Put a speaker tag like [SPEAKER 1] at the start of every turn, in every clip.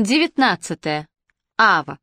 [SPEAKER 1] 19. Ава.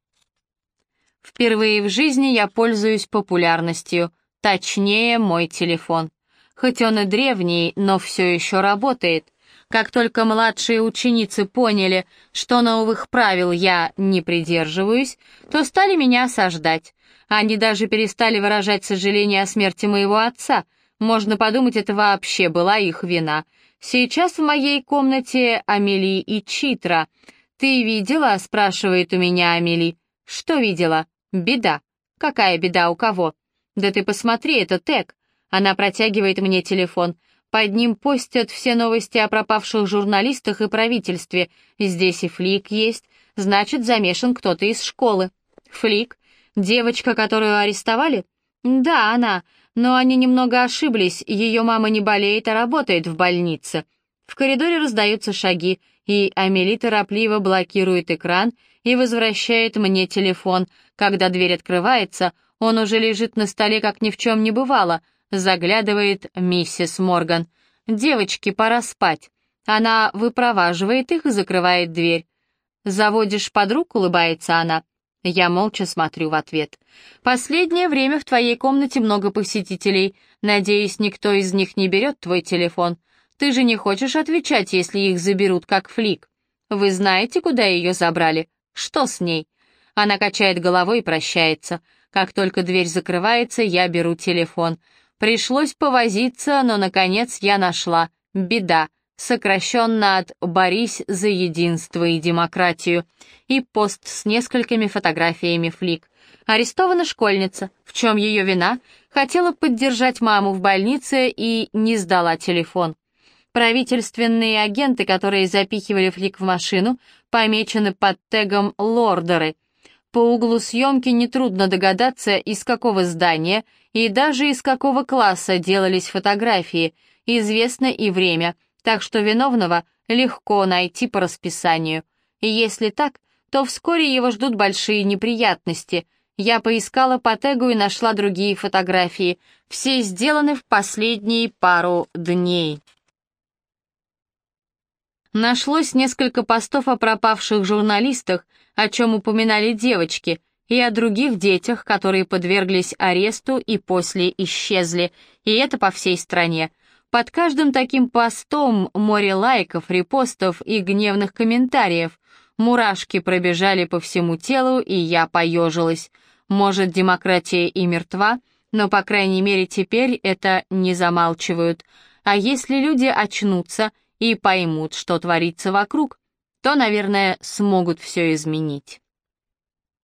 [SPEAKER 1] Впервые в жизни я пользуюсь популярностью, точнее, мой телефон. Хоть он и древний, но все еще работает. Как только младшие ученицы поняли, что новых правил я не придерживаюсь, то стали меня осаждать. Они даже перестали выражать сожаление о смерти моего отца. Можно подумать, это вообще была их вина. Сейчас в моей комнате Амели и Читра — «Ты видела?» — спрашивает у меня Амели. «Что видела?» «Беда». «Какая беда у кого?» «Да ты посмотри, это тег». Она протягивает мне телефон. Под ним постят все новости о пропавших журналистах и правительстве. Здесь и Флик есть, значит, замешан кто-то из школы. Флик? Девочка, которую арестовали? Да, она. Но они немного ошиблись, ее мама не болеет, а работает в больнице. В коридоре раздаются шаги и Амели торопливо блокирует экран и возвращает мне телефон. Когда дверь открывается, он уже лежит на столе, как ни в чем не бывало. Заглядывает миссис Морган. «Девочки, пора спать». Она выпроваживает их и закрывает дверь. «Заводишь подруг?» — улыбается она. Я молча смотрю в ответ. «Последнее время в твоей комнате много посетителей. Надеюсь, никто из них не берет твой телефон. Ты же не хочешь отвечать, если их заберут как флик. Вы знаете, куда ее забрали? Что с ней?» Она качает головой и прощается. Как только дверь закрывается, я беру телефон. Пришлось повозиться, но, наконец, я нашла. Беда. Сокращенно от «Борись за единство и демократию». И пост с несколькими фотографиями флик. Арестована школьница. В чем ее вина? Хотела поддержать маму в больнице и не сдала телефон. Правительственные агенты, которые запихивали флик в машину, помечены под тегом «Лордеры». По углу съемки нетрудно догадаться, из какого здания и даже из какого класса делались фотографии, известно и время, так что виновного легко найти по расписанию. И если так, то вскоре его ждут большие неприятности. Я поискала по тегу и нашла другие фотографии. Все сделаны в последние пару дней. Нашлось несколько постов о пропавших журналистах, о чем упоминали девочки, и о других детях, которые подверглись аресту и после исчезли, и это по всей стране. Под каждым таким постом море лайков, репостов и гневных комментариев. Мурашки пробежали по всему телу, и я поежилась. Может, демократия и мертва, но, по крайней мере, теперь это не замалчивают. А если люди очнутся и поймут, что творится вокруг, то, наверное, смогут все изменить.